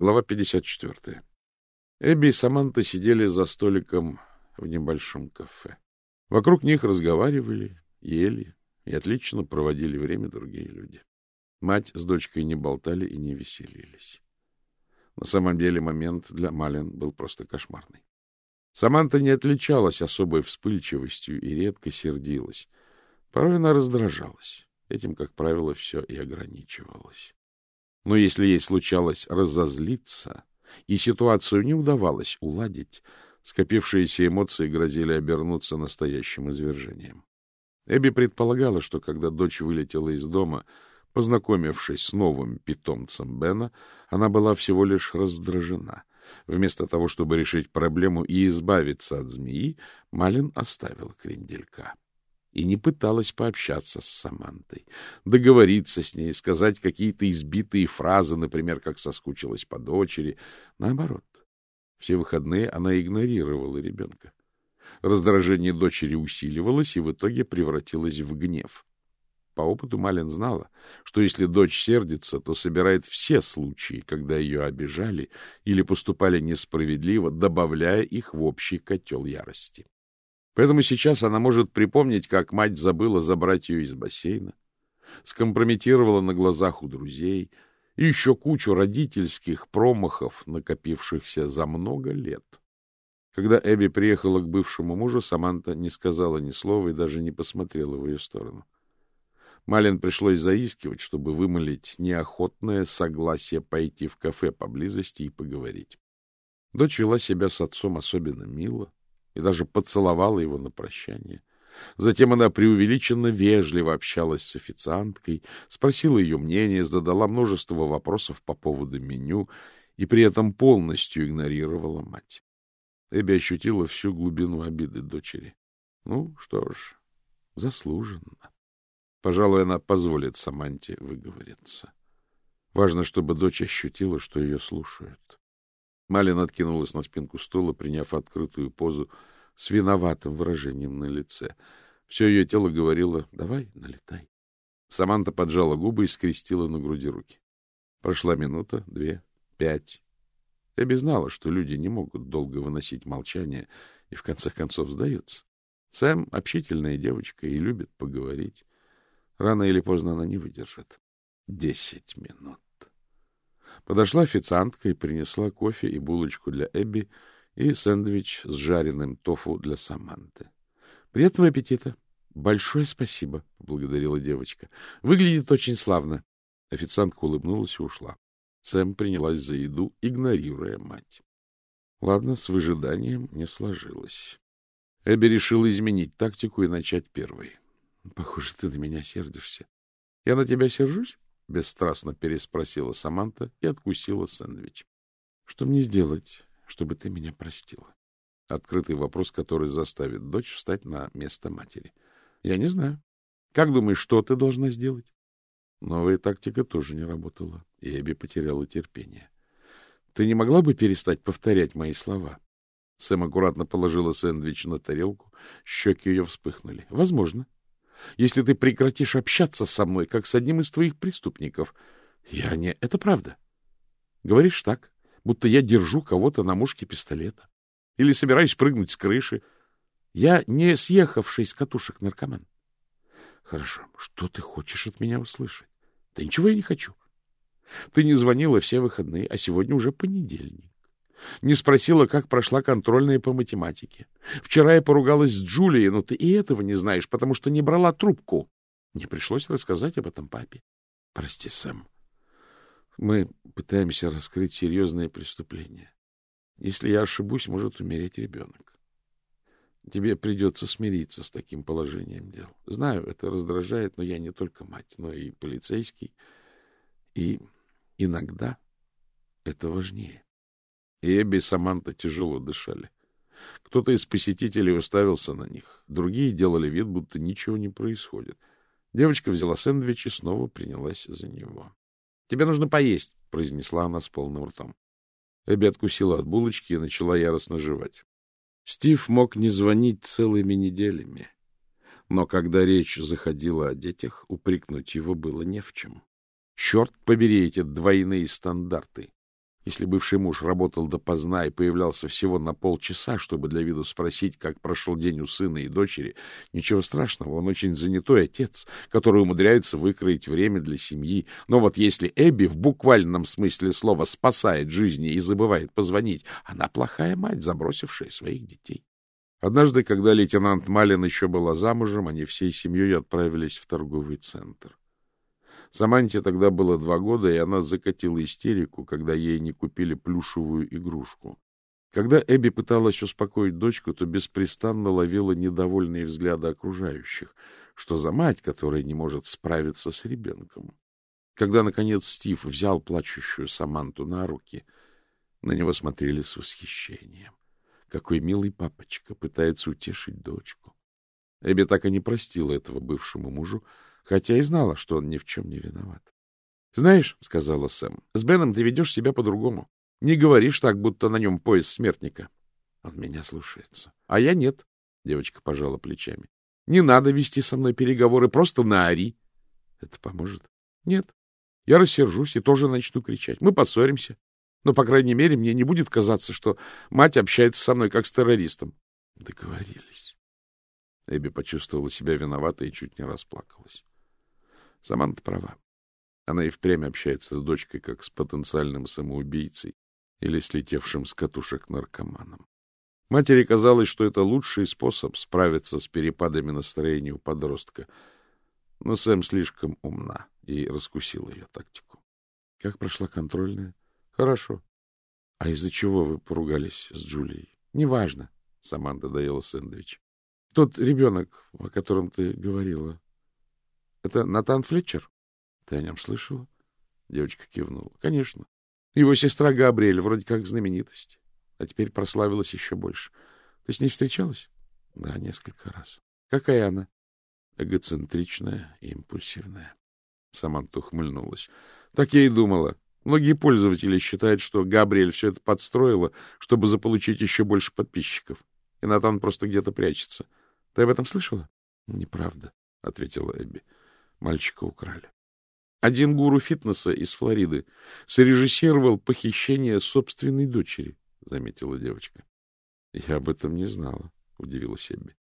Глава 54. Эбби и Саманта сидели за столиком в небольшом кафе. Вокруг них разговаривали, ели и отлично проводили время другие люди. Мать с дочкой не болтали и не веселились. На самом деле момент для Малин был просто кошмарный. Саманта не отличалась особой вспыльчивостью и редко сердилась. Порой она раздражалась. Этим, как правило, все и ограничивалось. Но если ей случалось разозлиться, и ситуацию не удавалось уладить, скопившиеся эмоции грозили обернуться настоящим извержением. Эбби предполагала, что когда дочь вылетела из дома, познакомившись с новым питомцем Бена, она была всего лишь раздражена. Вместо того, чтобы решить проблему и избавиться от змеи, Малин оставил кренделька и не пыталась пообщаться с Самантой, договориться с ней, сказать какие-то избитые фразы, например, как соскучилась по дочери. Наоборот, все выходные она игнорировала ребенка. Раздражение дочери усиливалось и в итоге превратилось в гнев. По опыту Малин знала, что если дочь сердится, то собирает все случаи, когда ее обижали или поступали несправедливо, добавляя их в общий котел ярости. Поэтому сейчас она может припомнить, как мать забыла забрать ее из бассейна, скомпрометировала на глазах у друзей и еще кучу родительских промахов, накопившихся за много лет. Когда Эбби приехала к бывшему мужу, Саманта не сказала ни слова и даже не посмотрела в ее сторону. Малин пришлось заискивать, чтобы вымолить неохотное согласие пойти в кафе поблизости и поговорить. Дочь вела себя с отцом особенно мило, и даже поцеловала его на прощание. Затем она преувеличенно вежливо общалась с официанткой, спросила ее мнение, задала множество вопросов по поводу меню и при этом полностью игнорировала мать. Эбби ощутила всю глубину обиды дочери. Ну, что ж, заслуженно. Пожалуй, она позволит Саманте выговориться. Важно, чтобы дочь ощутила, что ее слушают. Малин откинулась на спинку стула, приняв открытую позу с виноватым выражением на лице. Все ее тело говорило «давай, налетай». Саманта поджала губы и скрестила на груди руки. Прошла минута, две, пять. Эбби знала, что люди не могут долго выносить молчание и в конце концов сдаются. Сэм — общительная девочка и любит поговорить. Рано или поздно она не выдержит. Десять минут. Подошла официантка и принесла кофе и булочку для Эбби и сэндвич с жареным тофу для Саманты. — Приятного аппетита! — Большое спасибо, — поблагодарила девочка. — Выглядит очень славно. Официантка улыбнулась и ушла. Сэм принялась за еду, игнорируя мать. Ладно, с выжиданием не сложилось. Эбби решила изменить тактику и начать первой. — Похоже, ты на меня сердишься. — Я на тебя сержусь? — бесстрастно переспросила Саманта и откусила сэндвич. — Что мне сделать, чтобы ты меня простила? Открытый вопрос, который заставит дочь встать на место матери. — Я не знаю. Как думаешь, что ты должна сделать? Новая тактика тоже не работала, и Эбби потеряла терпение. — Ты не могла бы перестать повторять мои слова? Сэм аккуратно положила сэндвич на тарелку, щеки ее вспыхнули. — Возможно. — если ты прекратишь общаться со мной, как с одним из твоих преступников. Я не... Это правда. Говоришь так, будто я держу кого-то на мушке пистолета. Или собираюсь прыгнуть с крыши. Я не съехавший с катушек наркоман. Хорошо. Что ты хочешь от меня услышать? Да ничего я не хочу. Ты не звонила все выходные, а сегодня уже понедельник. Не спросила, как прошла контрольная по математике. Вчера я поругалась с Джулией, но ты и этого не знаешь, потому что не брала трубку. Мне пришлось рассказать об этом папе. Прости, Сэм. Мы пытаемся раскрыть серьезное преступление. Если я ошибусь, может умереть ребенок. Тебе придется смириться с таким положением дел. Знаю, это раздражает, но я не только мать, но и полицейский. И иногда это важнее. Эбби и Саманта тяжело дышали. Кто-то из посетителей уставился на них, другие делали вид, будто ничего не происходит. Девочка взяла сэндвич и снова принялась за него. — Тебе нужно поесть, — произнесла она с полным ртом. Эбби откусила от булочки и начала яростно жевать. Стив мог не звонить целыми неделями, но когда речь заходила о детях, упрекнуть его было не в чем. Черт побери эти двойные стандарты! Если бывший муж работал допоздна и появлялся всего на полчаса, чтобы для виду спросить, как прошел день у сына и дочери, ничего страшного, он очень занятой отец, который умудряется выкроить время для семьи. Но вот если Эбби в буквальном смысле слова спасает жизни и забывает позвонить, она плохая мать, забросившая своих детей. Однажды, когда лейтенант Малин еще была замужем, они всей семьей отправились в торговый центр. Саманте тогда было два года, и она закатила истерику, когда ей не купили плюшевую игрушку. Когда Эбби пыталась успокоить дочку, то беспрестанно ловила недовольные взгляды окружающих, что за мать, которая не может справиться с ребенком. Когда, наконец, Стив взял плачущую Саманту на руки, на него смотрели с восхищением. Какой милый папочка пытается утешить дочку. Эбби так и не простила этого бывшему мужу, хотя и знала, что он ни в чем не виноват. — Знаешь, — сказала Сэм, — с Беном ты ведешь себя по-другому. Не говоришь так, будто на нем пояс смертника. Он меня слушается. — А я нет, — девочка пожала плечами. — Не надо вести со мной переговоры, просто наори. — Это поможет? — Нет. Я рассержусь и тоже начну кричать. Мы поссоримся. Но, по крайней мере, мне не будет казаться, что мать общается со мной как с террористом. Договорились. Эбби почувствовала себя виноватой и чуть не расплакалась. Саманта права. Она и впрямь общается с дочкой, как с потенциальным самоубийцей или слетевшим с катушек наркоманом. Матери казалось, что это лучший способ справиться с перепадами настроения у подростка. Но Сэм слишком умна и раскусила ее тактику. Как прошла контрольная? Хорошо. А из-за чего вы поругались с Джулией? Неважно. Саманта доела сэндвич. Тот ребенок, о котором ты говорила, это Натан Флетчер? Ты о нем слышала? Девочка кивнула. Конечно. Его сестра Габриэль вроде как знаменитость, а теперь прославилась еще больше. Ты с ней встречалась? Да, несколько раз. Какая она? Эгоцентричная и импульсивная. Саманта ухмыльнулась. Так я и думала. Многие пользователи считают, что Габриэль все это подстроила, чтобы заполучить еще больше подписчиков. И Натан просто где-то прячется. Ты об этом слышала? — Неправда, — ответила Эбби. Мальчика украли. Один гуру фитнеса из Флориды срежиссировал похищение собственной дочери, — заметила девочка. — Я об этом не знала, — удивилась Эбби.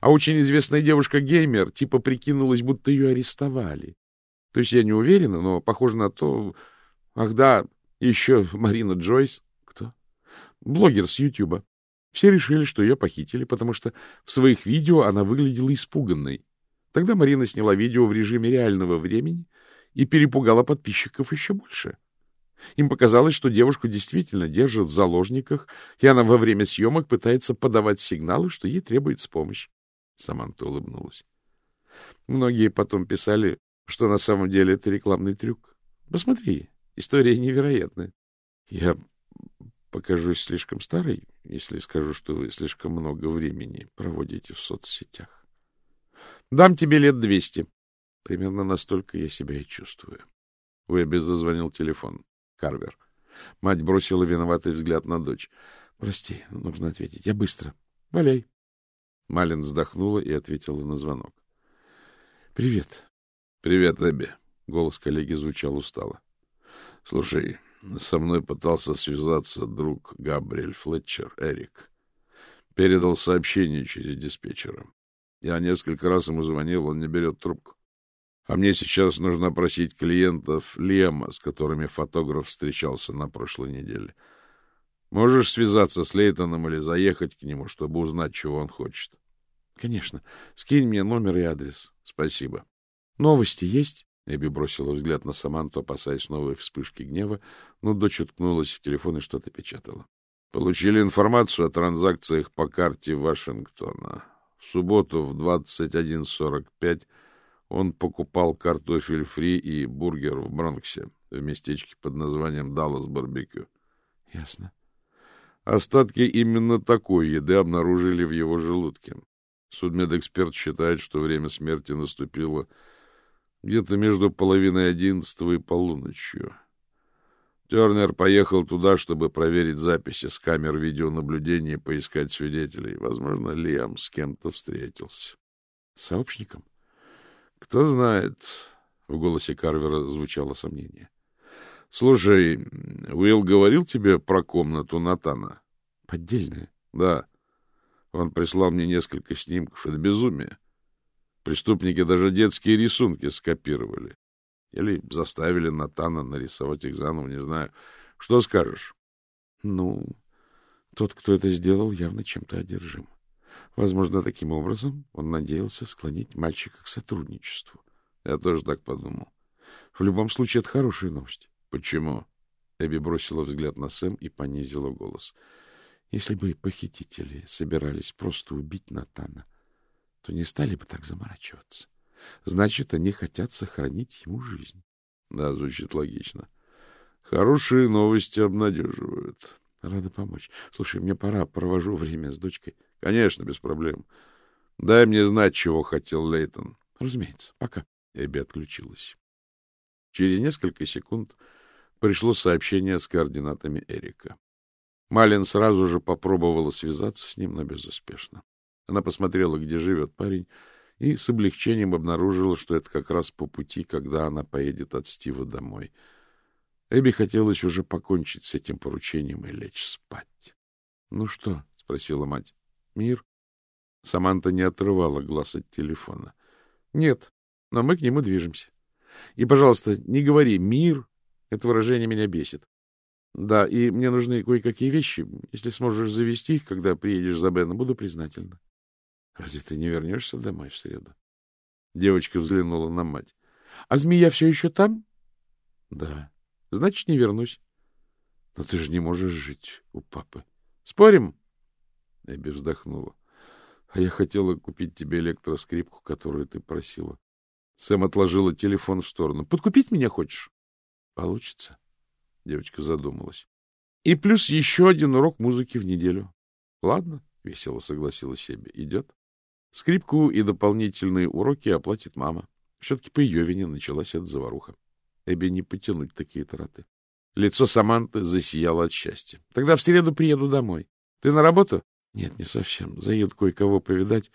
А очень известная девушка-геймер типа прикинулась, будто ее арестовали. То есть я не уверена, но похоже на то... Ах да, еще Марина Джойс. Кто? Блогер с Ютьюба. Все решили, что ее похитили, потому что в своих видео она выглядела испуганной. Тогда Марина сняла видео в режиме реального времени и перепугала подписчиков еще больше. Им показалось, что девушку действительно держат в заложниках, и она во время съемок пытается подавать сигналы, что ей требуется помощь. Саманта улыбнулась. Многие потом писали, что на самом деле это рекламный трюк. Посмотри, история невероятная. Я покажусь слишком старой, если скажу, что вы слишком много времени проводите в соцсетях. Дам тебе лет двести. Примерно настолько я себя и чувствую. У Эбби зазвонил телефон. Карвер. Мать бросила виноватый взгляд на дочь. — Прости, нужно ответить. Я быстро. Валяй. Малин вздохнула и ответила на звонок. — Привет. — Привет, Эбби. Голос коллеги звучал устало. — Слушай, со мной пытался связаться друг Габриэль Флетчер, Эрик. Передал сообщение через диспетчера. Я несколько раз ему звонил, он не берет трубку. А мне сейчас нужно просить клиентов Лема, с которыми фотограф встречался на прошлой неделе. Можешь связаться с Лейтоном или заехать к нему, чтобы узнать, чего он хочет? — Конечно. Скинь мне номер и адрес. — Спасибо. — Новости есть? Эбби бросила взгляд на Саманту, опасаясь новой вспышки гнева, но дочь уткнулась в телефон и что-то печатала. — Получили информацию о транзакциях по карте Вашингтона. В субботу в 21.45 он покупал картофель фри и бургер в Бронксе, в местечке под названием Даллас Барбекю. — Ясно. Остатки именно такой еды обнаружили в его желудке. Судмедэксперт считает, что время смерти наступило где-то между половиной одиннадцатого и полуночью. Тернер поехал туда, чтобы проверить записи с камер видеонаблюдения и поискать свидетелей. Возможно, Лиам с кем-то встретился. — Сообщником? — Кто знает. В голосе Карвера звучало сомнение. Слушай, Уилл говорил тебе про комнату Натана? Поддельная? Да. Он прислал мне несколько снимков. Это безумие. Преступники даже детские рисунки скопировали. Или заставили Натана нарисовать их заново, не знаю. Что скажешь? Ну, тот, кто это сделал, явно чем-то одержим. Возможно, таким образом он надеялся склонить мальчика к сотрудничеству. Я тоже так подумал. В любом случае, это хорошая новость. Почему? Эбби бросила взгляд на Сэм и понизила голос. Если бы похитители собирались просто убить Натана, то не стали бы так заморачиваться. Значит, они хотят сохранить ему жизнь. Да, звучит логично. Хорошие новости обнадеживают. Рада помочь. Слушай, мне пора, провожу время с дочкой. Конечно, без проблем. Дай мне знать, чего хотел Лейтон. Разумеется. Пока. Эбби отключилась. Через несколько секунд пришло сообщение с координатами Эрика. Малин сразу же попробовала связаться с ним, но безуспешно. Она посмотрела, где живет парень, и с облегчением обнаружила, что это как раз по пути, когда она поедет от Стива домой. Эбби хотелось уже покончить с этим поручением и лечь спать. — Ну что? — спросила мать. — Мир? Саманта не отрывала глаз от телефона. — Нет, но мы к нему движемся. И, пожалуйста, не говори «мир», это выражение меня бесит. Да, и мне нужны кое-какие вещи. Если сможешь завести их, когда приедешь за Беном, буду признательна. Разве ты не вернешься домой в среду? Девочка взглянула на мать. — А змея все еще там? — Да. — Значит, не вернусь. — Но ты же не можешь жить у папы. — Спорим? Эбби вздохнула. — А я хотела купить тебе электроскрипку, которую ты просила. Сэм отложила телефон в сторону. — Подкупить меня хочешь? — Получится. Девочка задумалась. — И плюс еще один урок музыки в неделю. — Ладно, — весело согласилась себе. — Идет. Скрипку и дополнительные уроки оплатит мама. Все-таки по ее вине началась эта заваруха. Эбби не потянуть такие траты. Лицо Саманты засияло от счастья. — Тогда в среду приеду домой. Ты на работу? — Нет, не совсем. Заеду кое-кого повидать,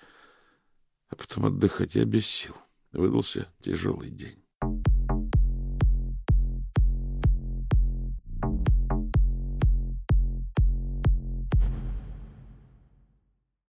а потом отдыхать. Я без сил. Выдался тяжелый день.